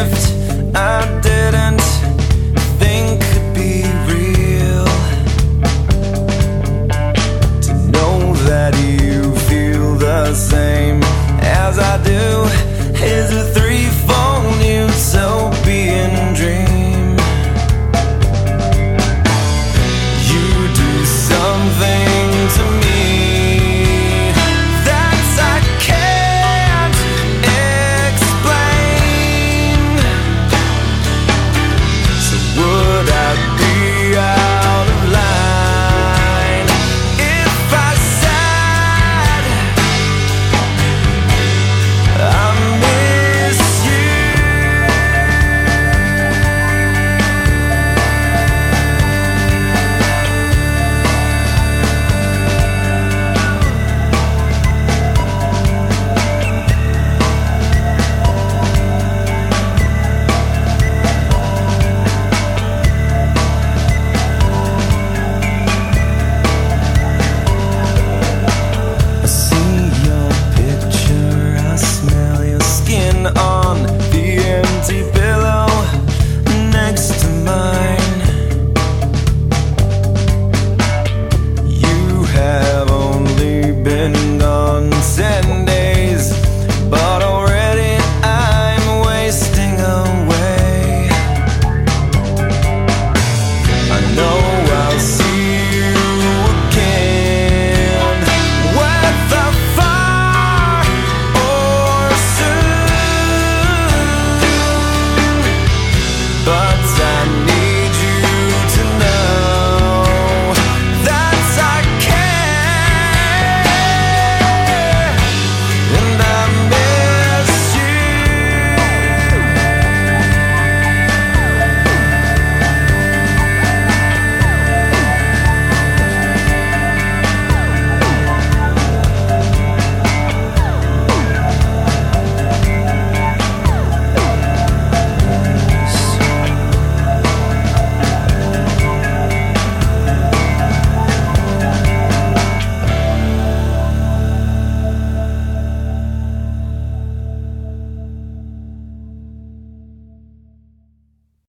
shift. I